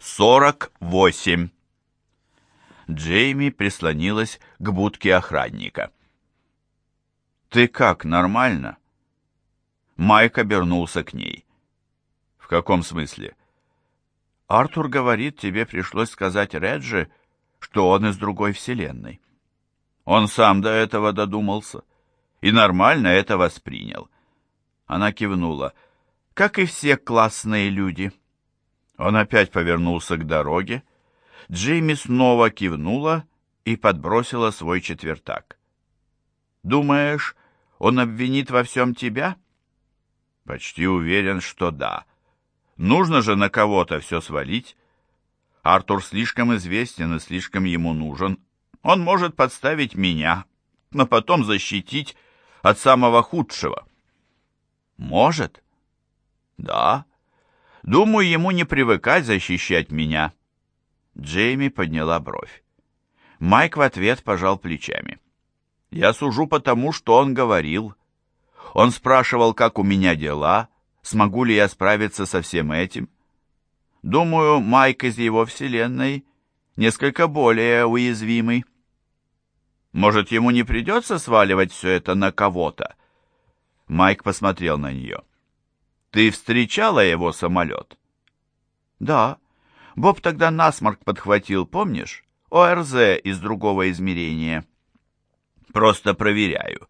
сорок восемь. Джейми прислонилась к будке охранника. «Ты как, нормально?» Майк обернулся к ней. «В каком смысле?» «Артур говорит, тебе пришлось сказать Реджи, что он из другой вселенной». Он сам до этого додумался и нормально это воспринял. Она кивнула. «Как и все классные люди». Он опять повернулся к дороге. Джейми снова кивнула и подбросила свой четвертак. «Думаешь, он обвинит во всем тебя?» «Почти уверен, что да. Нужно же на кого-то все свалить. Артур слишком известен и слишком ему нужен. Он может подставить меня, но потом защитить от самого худшего». «Может?» «Да. Думаю, ему не привыкать защищать меня». Джейми подняла бровь. Майк в ответ пожал плечами. «Я сужу потому, что он говорил. Он спрашивал, как у меня дела, смогу ли я справиться со всем этим. Думаю, Майк из его вселенной несколько более уязвимый. Может, ему не придется сваливать все это на кого-то?» Майк посмотрел на нее. «Ты встречала его самолет?» «Да. Боб тогда насморк подхватил, помнишь? ОРЗ из другого измерения». «Просто проверяю.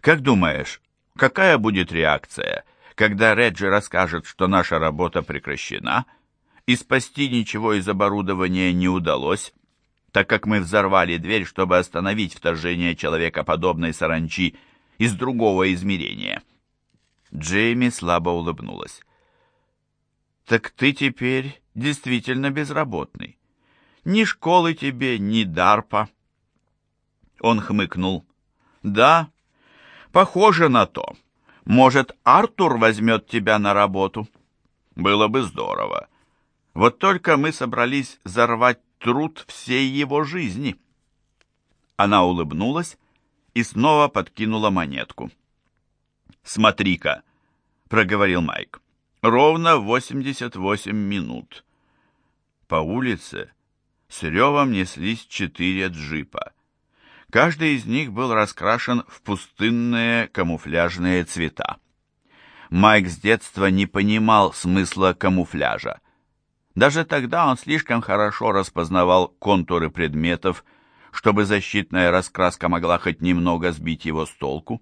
Как думаешь, какая будет реакция, когда Реджи расскажет, что наша работа прекращена, и спасти ничего из оборудования не удалось, так как мы взорвали дверь, чтобы остановить вторжение человекоподобной саранчи из другого измерения?» Джейми слабо улыбнулась. «Так ты теперь действительно безработный. Ни школы тебе, ни дарпа». Он хмыкнул. «Да, похоже на то. Может, Артур возьмет тебя на работу?» «Было бы здорово. Вот только мы собрались взорвать труд всей его жизни». Она улыбнулась и снова подкинула монетку. «Смотри-ка», — проговорил Майк, — «ровно 88 минут». По улице с ревом неслись четыре джипа. Каждый из них был раскрашен в пустынные камуфляжные цвета. Майк с детства не понимал смысла камуфляжа. Даже тогда он слишком хорошо распознавал контуры предметов, чтобы защитная раскраска могла хоть немного сбить его с толку.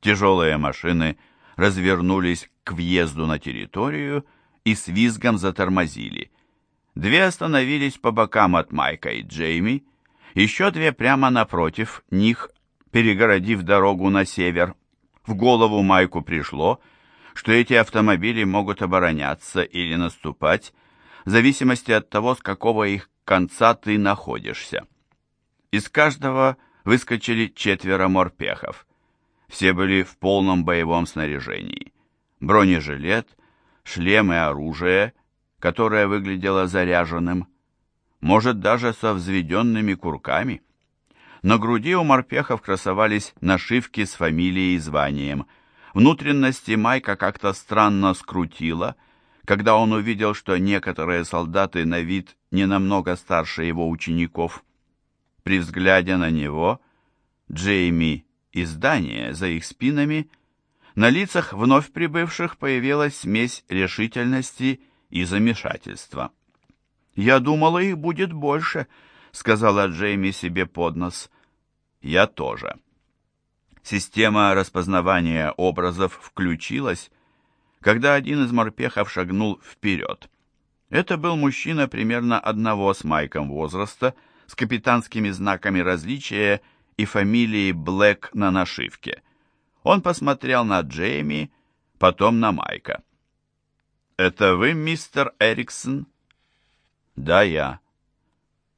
Тяжелые машины развернулись к въезду на территорию и с визгом затормозили. Две остановились по бокам от Майка и Джейми, еще две прямо напротив них, перегородив дорогу на север. В голову Майку пришло, что эти автомобили могут обороняться или наступать, в зависимости от того, с какого их конца ты находишься. Из каждого выскочили четверо морпехов. Все были в полном боевом снаряжении. Бронежилет, шлем и оружие, которое выглядело заряженным, может, даже со взведенными курками. На груди у морпехов красовались нашивки с фамилией и званием. Внутренности Майка как-то странно скрутило, когда он увидел, что некоторые солдаты на вид не намного старше его учеников. При взгляде на него Джейми и здание за их спинами, на лицах вновь прибывших появилась смесь решительности и замешательства. «Я думала, их будет больше», — сказала Джейми себе под нос. «Я тоже». Система распознавания образов включилась, когда один из морпехов шагнул вперед. Это был мужчина примерно одного с Майком возраста, с капитанскими знаками различия и фамилией Блэк на нашивке. Он посмотрел на Джейми, потом на Майка. «Это вы, мистер Эриксон?» «Да, я».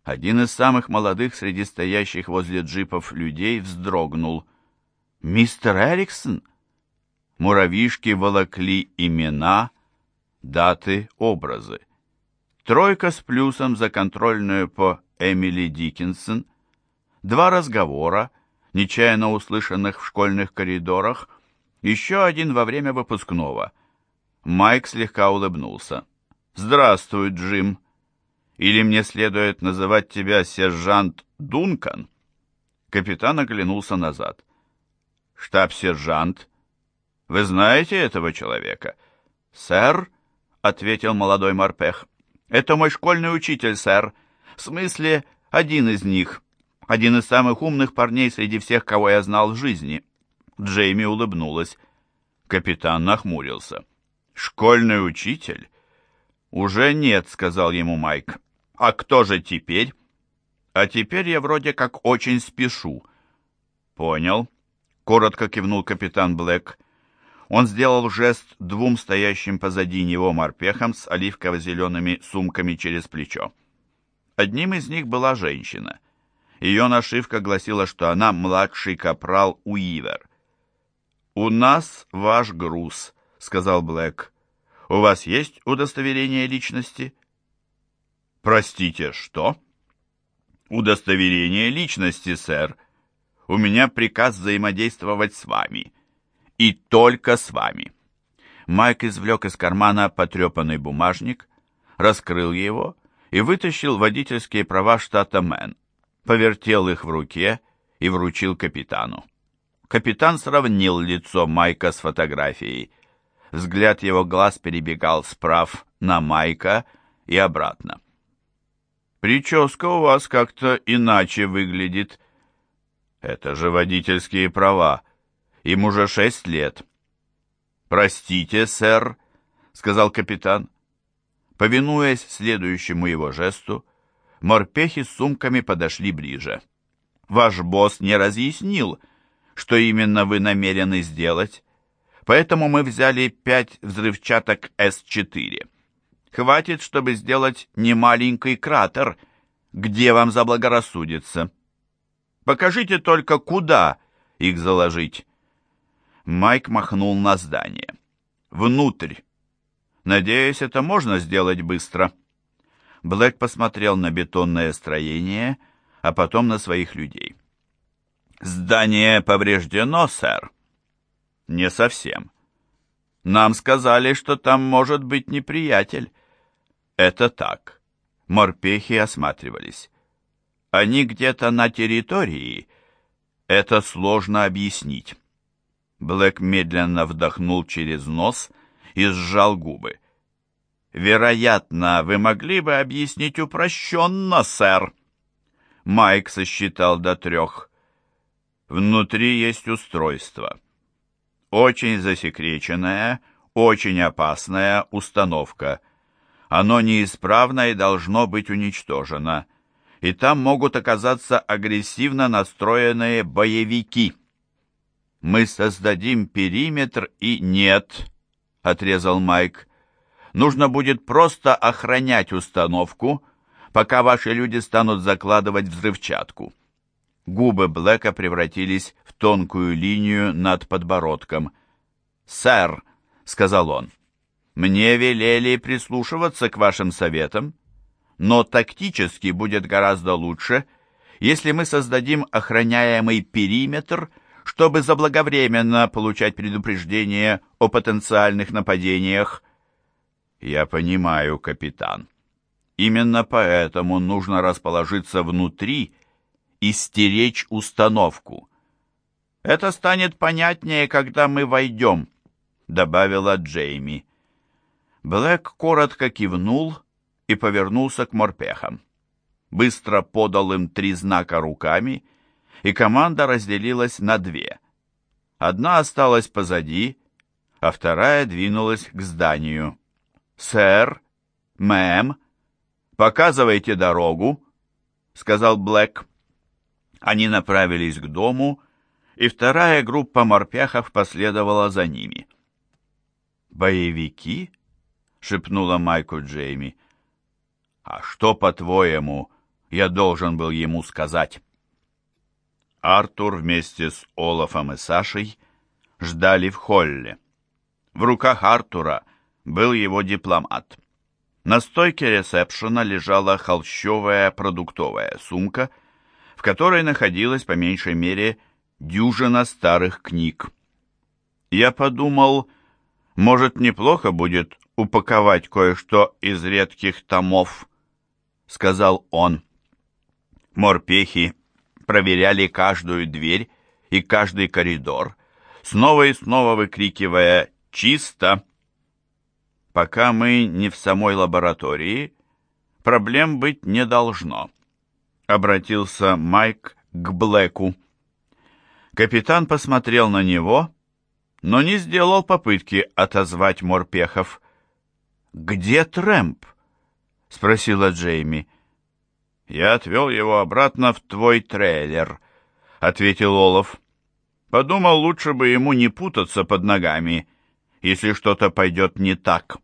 Один из самых молодых среди стоящих возле джипов людей вздрогнул. «Мистер Эриксон?» Муравьишки волокли имена, даты, образы. Тройка с плюсом за контрольную по Эмили Диккенсон, два разговора, нечаянно услышанных в школьных коридорах, еще один во время выпускного. Майк слегка улыбнулся. «Здравствуй, Джим. Или мне следует называть тебя сержант Дункан?» Капитан оглянулся назад. «Штаб-сержант, вы знаете этого человека?» «Сэр», — ответил молодой морпех, — «это мой школьный учитель, сэр. В смысле, один из них. Один из самых умных парней среди всех, кого я знал в жизни». Джейми улыбнулась. Капитан нахмурился. «Школьный учитель?» «Уже нет», — сказал ему Майк. «А кто же теперь?» «А теперь я вроде как очень спешу». «Понял», — коротко кивнул капитан Блэк. Он сделал жест двум стоящим позади него морпехам с оливково-зелеными сумками через плечо. Одним из них была женщина. Ее нашивка гласила, что она младший капрал Уивер. «У нас ваш груз», — сказал Блэк. «У вас есть удостоверение личности?» «Простите, что?» «Удостоверение личности, сэр. У меня приказ взаимодействовать с вами» и только с вами. Майк извлек из кармана потрепанный бумажник, раскрыл его и вытащил водительские права штата Мэн, повертел их в руке и вручил капитану. Капитан сравнил лицо Майка с фотографией. Взгляд его глаз перебегал справ на Майка и обратно. «Прическа у вас как-то иначе выглядит». «Это же водительские права», им уже шесть лет. «Простите, сэр», — сказал капитан. Повинуясь следующему его жесту, морпехи с сумками подошли ближе. «Ваш босс не разъяснил, что именно вы намерены сделать, поэтому мы взяли пять взрывчаток С-4. Хватит, чтобы сделать немаленький кратер, где вам заблагорассудится. Покажите только, куда их заложить». Майк махнул на здание. «Внутрь. Надеюсь, это можно сделать быстро». Блэк посмотрел на бетонное строение, а потом на своих людей. «Здание повреждено, сэр?» «Не совсем. Нам сказали, что там может быть неприятель». «Это так». Морпехи осматривались. «Они где-то на территории?» «Это сложно объяснить». Блэк медленно вдохнул через нос и сжал губы. «Вероятно, вы могли бы объяснить упрощенно, сэр». Майк сосчитал до трех. «Внутри есть устройство. Очень засекреченная, очень опасная установка. Оно неисправно и должно быть уничтожено. И там могут оказаться агрессивно настроенные боевики». «Мы создадим периметр и нет», — отрезал Майк. «Нужно будет просто охранять установку, пока ваши люди станут закладывать взрывчатку». Губы Блэка превратились в тонкую линию над подбородком. «Сэр», — сказал он, — «мне велели прислушиваться к вашим советам, но тактически будет гораздо лучше, если мы создадим охраняемый периметр чтобы заблаговременно получать предупреждения о потенциальных нападениях. Я понимаю, капитан. Именно поэтому нужно расположиться внутри и стеречь установку. Это станет понятнее, когда мы войдем, добавила Джейми. Блэк коротко кивнул и повернулся к морпехам. Быстро подал им три знака руками — и команда разделилась на две. Одна осталась позади, а вторая двинулась к зданию. «Сэр, мэм, показывайте дорогу», — сказал Блэк. Они направились к дому, и вторая группа морпяхов последовала за ними. «Боевики?» — шепнула Майку Джейми. «А что, по-твоему, я должен был ему сказать?» Артур вместе с Олафом и Сашей ждали в холле. В руках Артура был его дипломат. На стойке ресепшена лежала холщовая продуктовая сумка, в которой находилась по меньшей мере дюжина старых книг. Я подумал, может, неплохо будет упаковать кое-что из редких томов», — сказал он. Морпехи проверяли каждую дверь и каждый коридор, снова и снова выкрикивая «Чисто!». Пока мы не в самой лаборатории, проблем быть не должно, обратился Майк к Блэку. Капитан посмотрел на него, но не сделал попытки отозвать морпехов. «Где Трэмп?» — спросила Джейми. «Я отвел его обратно в твой трейлер», — ответил Олаф. «Подумал, лучше бы ему не путаться под ногами, если что-то пойдет не так».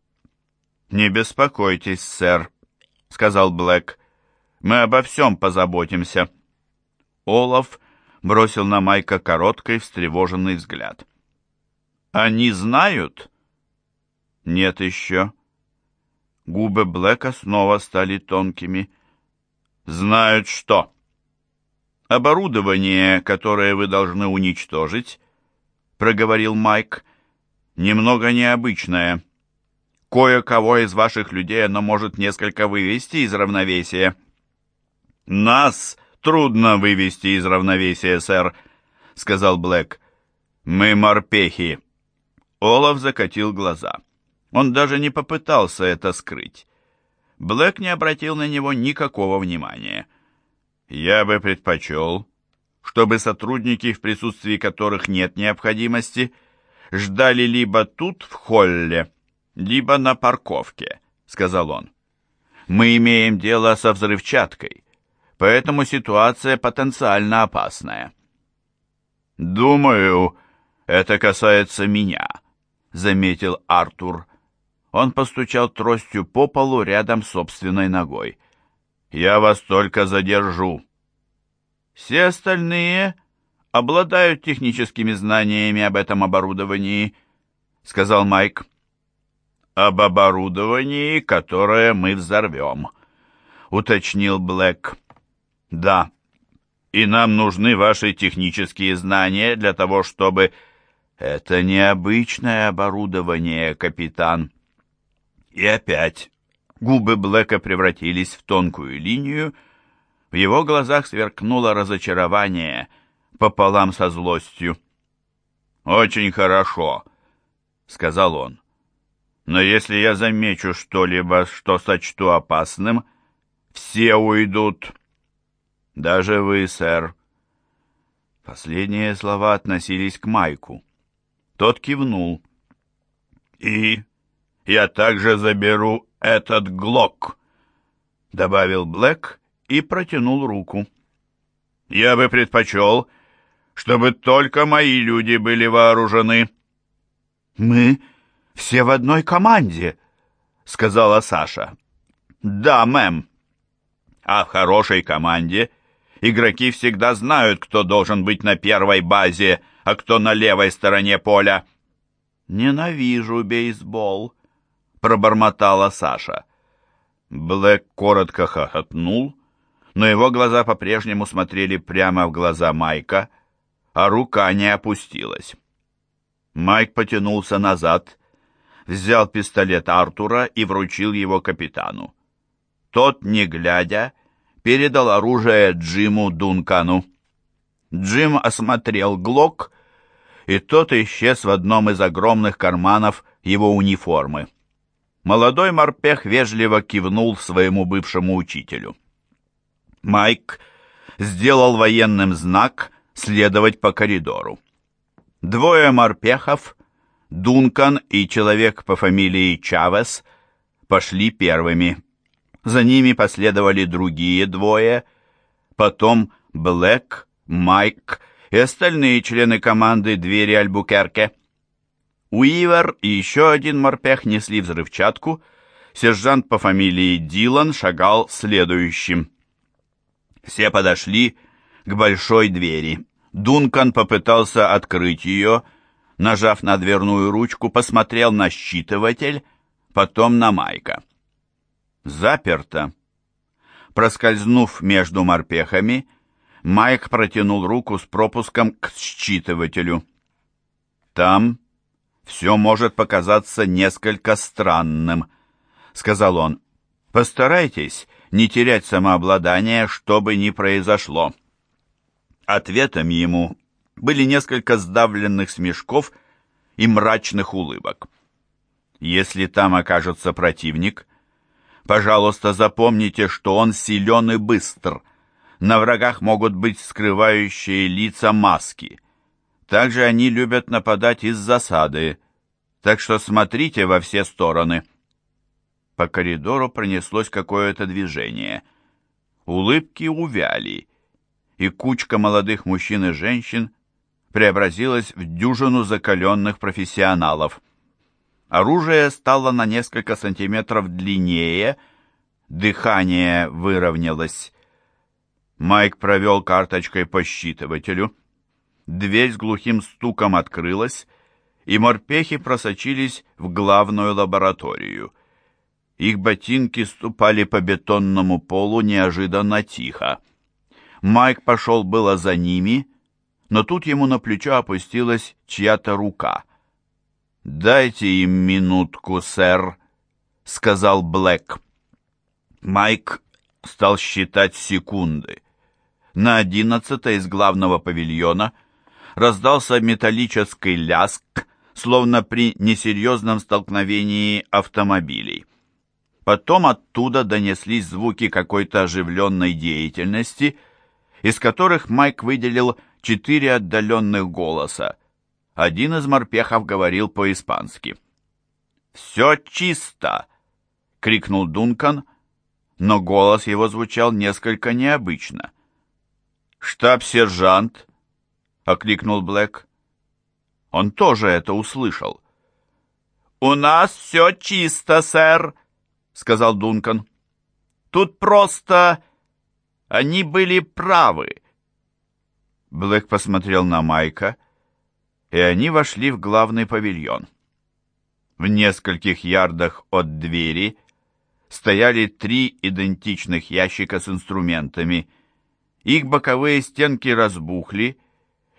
«Не беспокойтесь, сэр», — сказал Блэк. «Мы обо всем позаботимся». Олаф бросил на Майка короткий встревоженный взгляд. «Они знают?» «Нет еще». Губы Блэка снова стали тонкими. «Знают что?» «Оборудование, которое вы должны уничтожить», — проговорил Майк, — «немного необычное. Кое-кого из ваших людей оно может несколько вывести из равновесия». «Нас трудно вывести из равновесия, сэр», — сказал Блэк. «Мы морпехи». Олаф закатил глаза. Он даже не попытался это скрыть. Блэк не обратил на него никакого внимания. «Я бы предпочел, чтобы сотрудники, в присутствии которых нет необходимости, ждали либо тут, в холле, либо на парковке», — сказал он. «Мы имеем дело со взрывчаткой, поэтому ситуация потенциально опасная». «Думаю, это касается меня», — заметил Артур. Он постучал тростью по полу рядом с собственной ногой. «Я вас только задержу». «Все остальные обладают техническими знаниями об этом оборудовании», — сказал Майк. «Об оборудовании, которое мы взорвем», — уточнил Блэк. «Да, и нам нужны ваши технические знания для того, чтобы...» «Это необычное оборудование, капитан», и опять губы Блэка превратились в тонкую линию, в его глазах сверкнуло разочарование пополам со злостью. «Очень хорошо», — сказал он. «Но если я замечу что-либо, что сочту опасным, все уйдут. Даже вы, сэр». Последние слова относились к Майку. Тот кивнул. «И я также заберу этот глок», — добавил Блэк и протянул руку. «Я бы предпочел, чтобы только мои люди были вооружены». «Мы все в одной команде», — сказала Саша. «Да, мэм». «А в хорошей команде игроки всегда знают, кто должен быть на первой базе, а кто на левой стороне поля». «Ненавижу бейсбол», пробормотала Саша. Блэк коротко хохотнул, но его глаза по-прежнему смотрели прямо в глаза Майка, а рука не опустилась. Майк потянулся назад, взял пистолет Артура и вручил его капитану. Тот, не глядя, передал оружие Джиму Дункану. Джим осмотрел Глок, и тот исчез в одном из огромных карманов его униформы. Молодой морпех вежливо кивнул своему бывшему учителю. Майк сделал военным знак следовать по коридору. Двое морпехов, Дункан и человек по фамилии Чавес, пошли первыми. За ними последовали другие двое, потом Блэк, Майк и остальные члены команды «Двери Альбукерке». Уивер и еще один морпех несли взрывчатку. Сержант по фамилии Дилан шагал следующим. Все подошли к большой двери. Дункан попытался открыть ее, нажав на дверную ручку, посмотрел на считыватель, потом на Майка. Заперто. Проскользнув между морпехами, Майк протянул руку с пропуском к считывателю. Там все может показаться несколько странным», — сказал он. «Постарайтесь не терять самообладание, что бы ни произошло». Ответом ему были несколько сдавленных смешков и мрачных улыбок. «Если там окажется противник, пожалуйста, запомните, что он силен и быстр. На врагах могут быть скрывающие лица маски». Также они любят нападать из засады, так что смотрите во все стороны. По коридору пронеслось какое-то движение. Улыбки увяли, и кучка молодых мужчин и женщин преобразилась в дюжину закаленных профессионалов. Оружие стало на несколько сантиметров длиннее, дыхание выровнялось. Майк провел карточкой по считывателю — Дверь с глухим стуком открылась, и морпехи просочились в главную лабораторию. Их ботинки ступали по бетонному полу неожиданно тихо. Майк пошел было за ними, но тут ему на плечо опустилась чья-то рука. «Дайте им минутку, сэр», — сказал Блэк. Майк стал считать секунды. На одиннадцатой из главного павильона — раздался металлический ляск, словно при несерьезном столкновении автомобилей. Потом оттуда донеслись звуки какой-то оживленной деятельности, из которых Майк выделил четыре отдаленных голоса. Один из морпехов говорил по-испански. «Все чисто!» — крикнул Дункан, но голос его звучал несколько необычно. «Штаб-сержант — окликнул Блэк. Он тоже это услышал. «У нас все чисто, сэр», — сказал Дункан. «Тут просто... они были правы». Блэк посмотрел на Майка, и они вошли в главный павильон. В нескольких ярдах от двери стояли три идентичных ящика с инструментами. Их боковые стенки разбухли,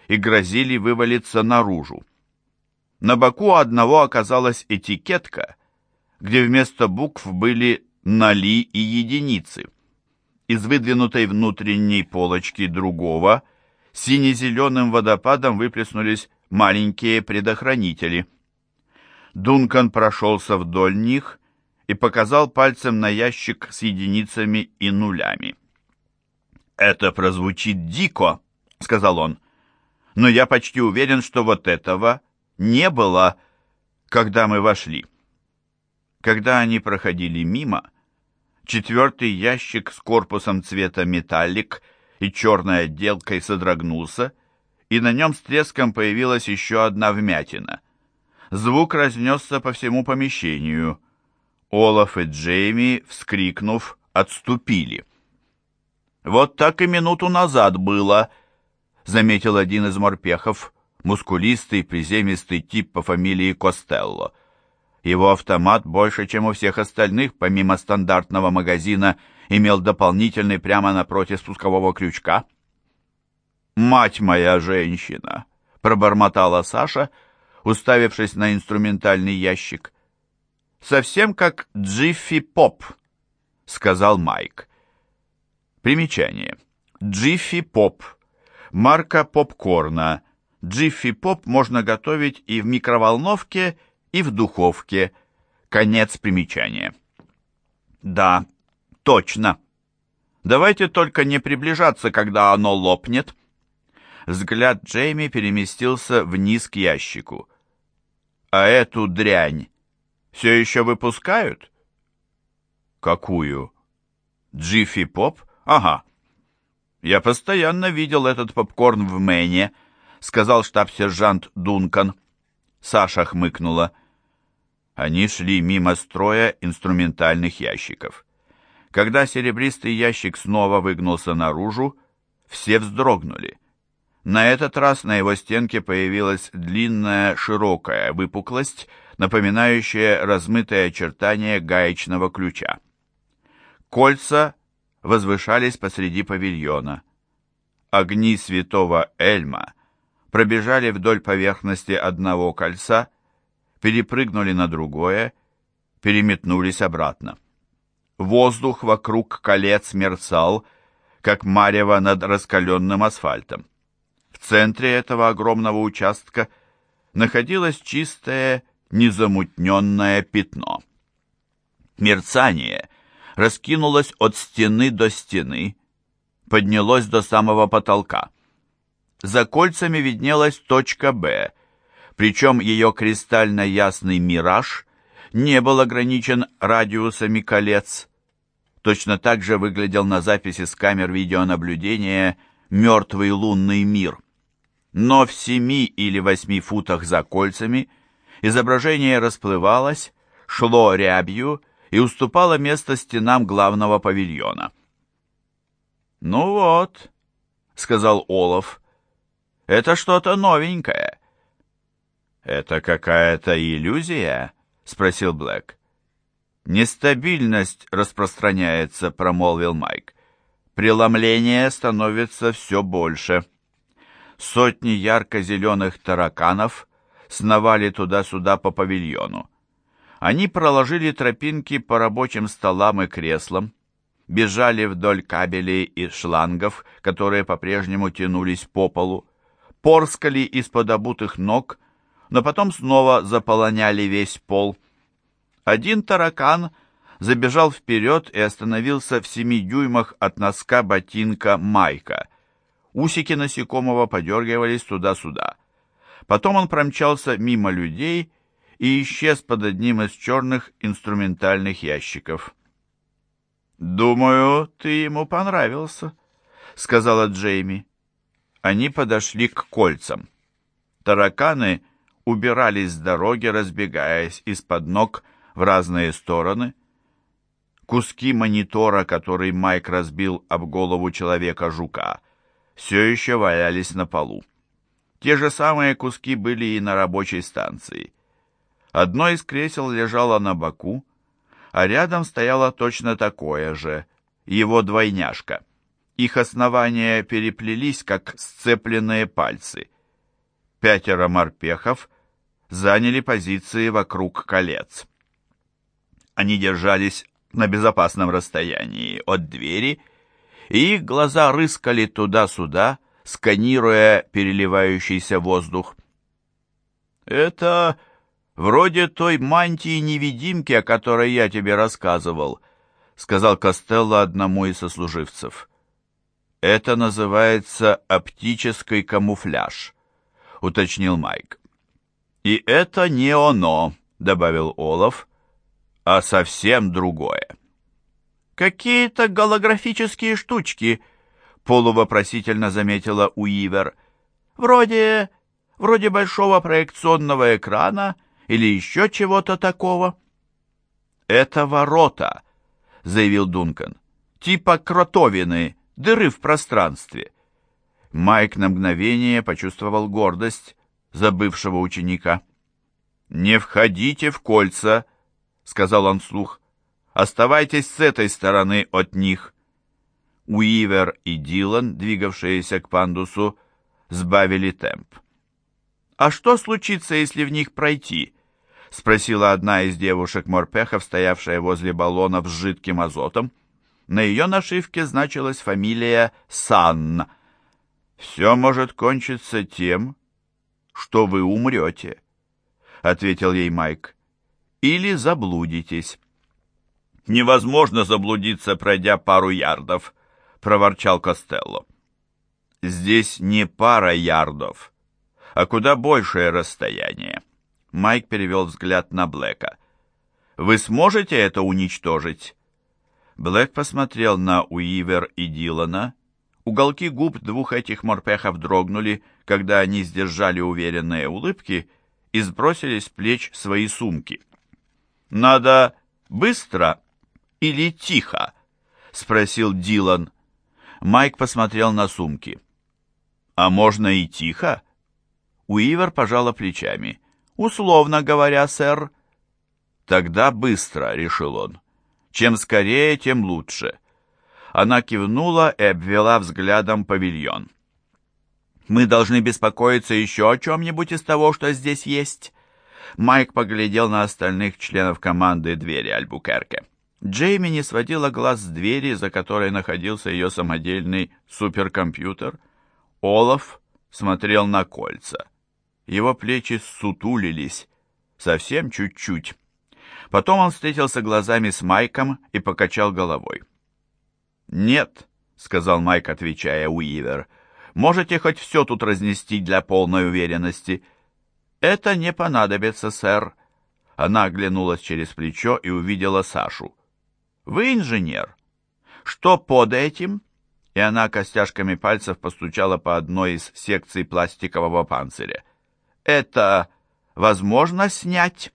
и грозили вывалиться наружу. На боку одного оказалась этикетка, где вместо букв были ноли и единицы. Из выдвинутой внутренней полочки другого сине-зеленым водопадом выплеснулись маленькие предохранители. Дункан прошелся вдоль них и показал пальцем на ящик с единицами и нулями. «Это прозвучит дико», — сказал он но я почти уверен, что вот этого не было, когда мы вошли. Когда они проходили мимо, четвертый ящик с корпусом цвета металлик и черной отделкой содрогнулся, и на нем с треском появилась еще одна вмятина. Звук разнесся по всему помещению. Олаф и Джейми, вскрикнув, отступили. «Вот так и минуту назад было», заметил один из морпехов, мускулистый, приземистый тип по фамилии Костелло. Его автомат больше, чем у всех остальных, помимо стандартного магазина, имел дополнительный прямо напротив спускового крючка. «Мать моя женщина!» — пробормотала Саша, уставившись на инструментальный ящик. «Совсем как Джиффи Поп», — сказал Майк. Примечание. Джиффи Поп — марка попкорна. Джиффи Поп можно готовить и в микроволновке, и в духовке. Конец примечания. Да, точно. Давайте только не приближаться, когда оно лопнет. Взгляд Джейми переместился вниз к ящику. А эту дрянь все еще выпускают? Какую? Джиффи Поп? Ага. «Я постоянно видел этот попкорн в Мэне», — сказал штаб-сержант Дункан. Саша хмыкнула. Они шли мимо строя инструментальных ящиков. Когда серебристый ящик снова выгнулся наружу, все вздрогнули. На этот раз на его стенке появилась длинная широкая выпуклость, напоминающая размытые очертания гаечного ключа. Кольца возвышались посреди павильона. Огни святого Эльма пробежали вдоль поверхности одного кольца перепрыгнули на другое, переметнулись обратно. Воздух вокруг колец мерцал, как марево над раскаленным асфальтом. В центре этого огромного участка находилось чистое, незамутненное пятно. Мерцание раскинулось от стены до стены, поднялось до самого потолка. За кольцами виднелась точка «Б», причем ее кристально ясный мираж не был ограничен радиусами колец. Точно так же выглядел на записи с камер видеонаблюдения мертвый лунный мир. Но в семи или восьми футах за кольцами изображение расплывалось, шло рябью и уступало место стенам главного павильона. «Ну вот», — сказал Олаф, — «это что-то новенькое». «Это какая-то иллюзия?» — спросил Блэк. «Нестабильность распространяется», — промолвил Майк. «Преломление становится все больше». Сотни ярко-зеленых тараканов сновали туда-сюда по павильону. Они проложили тропинки по рабочим столам и креслам, бежали вдоль кабелей и шлангов, которые по-прежнему тянулись по полу, порскали из-под обутых ног, но потом снова заполоняли весь пол. Один таракан забежал вперед и остановился в семи дюймах от носка ботинка Майка. Усики насекомого подергивались туда-сюда. Потом он промчался мимо людей и исчез под одним из черных инструментальных ящиков. «Думаю, ты ему понравился», — сказала Джейми. Они подошли к кольцам. Тараканы убирались с дороги, разбегаясь из-под ног в разные стороны. Куски монитора, который Майк разбил об голову человека-жука, все еще валялись на полу. Те же самые куски были и на рабочей станции. Одно из кресел лежало на боку, а рядом стояло точно такое же, его двойняшка. Их основания переплелись, как сцепленные пальцы. Пятеро морпехов заняли позиции вокруг колец. Они держались на безопасном расстоянии от двери, и их глаза рыскали туда-сюда, сканируя переливающийся воздух. «Это «Вроде той мантии-невидимки, о которой я тебе рассказывал», — сказал Костелло одному из сослуживцев. «Это называется оптический камуфляж», — уточнил Майк. «И это не оно», — добавил Олаф, — «а совсем другое». «Какие-то голографические штучки», — полувопросительно заметила Уивер. «Вроде... вроде большого проекционного экрана» или еще чего-то такого?» «Это ворота», — заявил Дункан. «Типа кротовины, дыры в пространстве». Майк на мгновение почувствовал гордость забывшего ученика. «Не входите в кольца», — сказал он вслух. «Оставайтесь с этой стороны от них». Уивер и Дилан, двигавшиеся к пандусу, сбавили темп. «А что случится, если в них пройти?» — спросила одна из девушек-морпехов, стоявшая возле баллонов с жидким азотом. На ее нашивке значилась фамилия Сан. «Все может кончиться тем, что вы умрете», — ответил ей Майк. «Или заблудитесь». «Невозможно заблудиться, пройдя пару ярдов», — проворчал Костелло. «Здесь не пара ярдов, а куда большее расстояние. Майк перевел взгляд на Блэка. «Вы сможете это уничтожить?» Блэк посмотрел на Уивер и Дилана. Уголки губ двух этих морпехов дрогнули, когда они сдержали уверенные улыбки и сбросили с плеч свои сумки. «Надо быстро или тихо?» — спросил Дилан. Майк посмотрел на сумки. «А можно и тихо?» Уивер пожала плечами. «Условно говоря, сэр». «Тогда быстро», — решил он. «Чем скорее, тем лучше». Она кивнула и обвела взглядом павильон. «Мы должны беспокоиться еще о чем-нибудь из того, что здесь есть?» Майк поглядел на остальных членов команды двери Альбукерке. Джейми не сводила глаз с двери, за которой находился ее самодельный суперкомпьютер. Олаф смотрел на кольца. Его плечи сутулились, совсем чуть-чуть. Потом он встретился глазами с Майком и покачал головой. «Нет», — сказал Майк, отвечая Уивер, — «можете хоть все тут разнести для полной уверенности». «Это не понадобится, сэр». Она оглянулась через плечо и увидела Сашу. «Вы инженер? Что под этим?» И она костяшками пальцев постучала по одной из секций пластикового панциря. «Это возможно снять?»